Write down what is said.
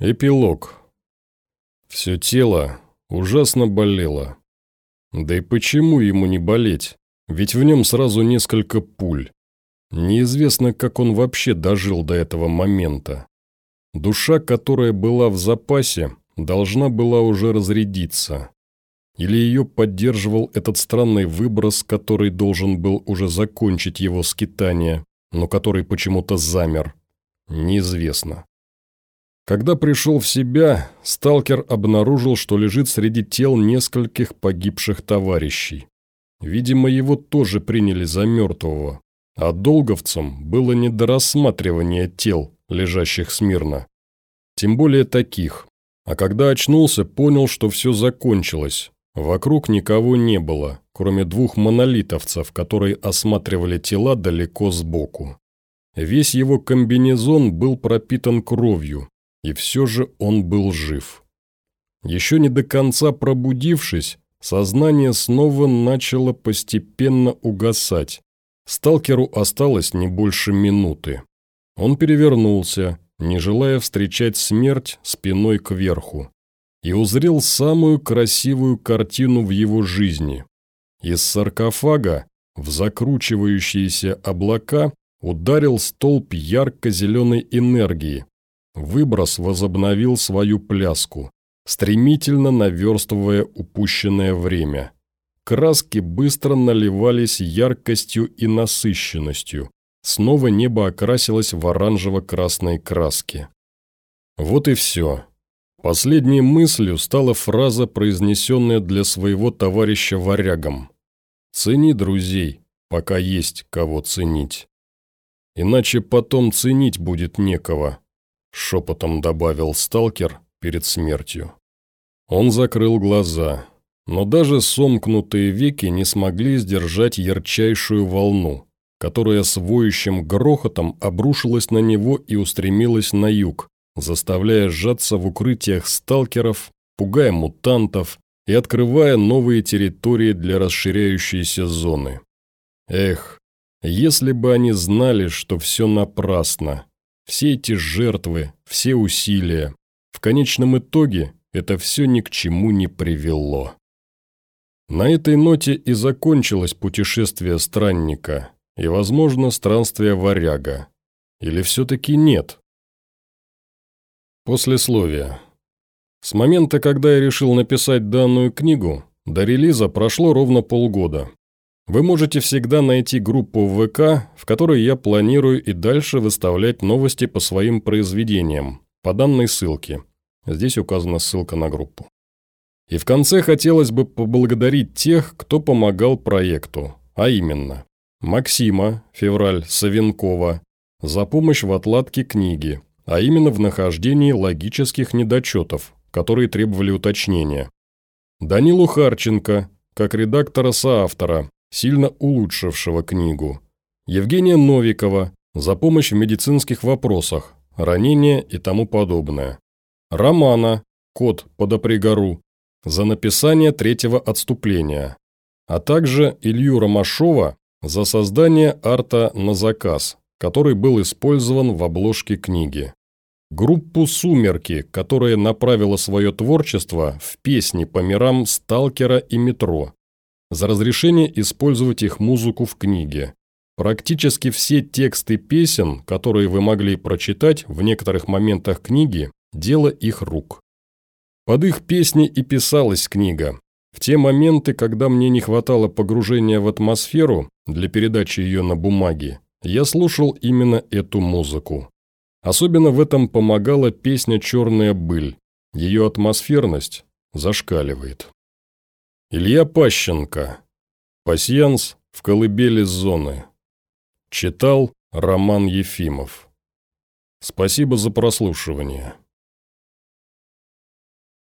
Эпилог. Все тело ужасно болело. Да и почему ему не болеть? Ведь в нем сразу несколько пуль. Неизвестно, как он вообще дожил до этого момента. Душа, которая была в запасе, должна была уже разрядиться. Или ее поддерживал этот странный выброс, который должен был уже закончить его скитание, но который почему-то замер. Неизвестно. Когда пришел в себя, сталкер обнаружил, что лежит среди тел нескольких погибших товарищей. Видимо, его тоже приняли за мертвого, а долговцам было не до рассматривания тел, лежащих смирно. Тем более таких. А когда очнулся, понял, что все закончилось. Вокруг никого не было, кроме двух монолитовцев, которые осматривали тела далеко сбоку. Весь его комбинезон был пропитан кровью, и все же он был жив. Еще не до конца пробудившись, сознание снова начало постепенно угасать. Сталкеру осталось не больше минуты. Он перевернулся, не желая встречать смерть спиной кверху, и узрел самую красивую картину в его жизни. Из саркофага в закручивающиеся облака ударил столб ярко-зеленой энергии, Выброс возобновил свою пляску, стремительно наверстывая упущенное время. Краски быстро наливались яркостью и насыщенностью. Снова небо окрасилось в оранжево-красной краске. Вот и все. Последней мыслью стала фраза, произнесенная для своего товарища варягом. «Цени друзей, пока есть кого ценить. Иначе потом ценить будет некого» шепотом добавил сталкер перед смертью. Он закрыл глаза, но даже сомкнутые веки не смогли сдержать ярчайшую волну, которая с воющим грохотом обрушилась на него и устремилась на юг, заставляя сжаться в укрытиях сталкеров, пугая мутантов и открывая новые территории для расширяющейся зоны. Эх, если бы они знали, что все напрасно, все эти жертвы, все усилия. В конечном итоге это все ни к чему не привело. На этой ноте и закончилось путешествие странника и, возможно, странствие варяга. Или все-таки нет? Послесловие. С момента, когда я решил написать данную книгу, до релиза прошло ровно полгода. Вы можете всегда найти группу в ВК, в которой я планирую и дальше выставлять новости по своим произведениям, по данной ссылке. Здесь указана ссылка на группу. И в конце хотелось бы поблагодарить тех, кто помогал проекту, а именно Максима, февраль, Савенкова, за помощь в отладке книги, а именно в нахождении логических недочетов, которые требовали уточнения. Данилу Харченко, как редактора-соавтора, сильно улучшившего книгу. Евгения Новикова за помощь в медицинских вопросах, ранения и тому подобное. Романа, код подопригору, за написание третьего отступления, а также Илью Ромашова за создание арта на заказ, который был использован в обложке книги. Группу «Сумерки», которая направила свое творчество в песни по мирам «Сталкера» и «Метро», за разрешение использовать их музыку в книге. Практически все тексты песен, которые вы могли прочитать в некоторых моментах книги, дело их рук. Под их песни и писалась книга. В те моменты, когда мне не хватало погружения в атмосферу для передачи ее на бумаге, я слушал именно эту музыку. Особенно в этом помогала песня «Черная быль». Ее атмосферность зашкаливает. Илья Пащенко. Пасьянс в колыбели зоны. Читал Роман Ефимов. Спасибо за прослушивание.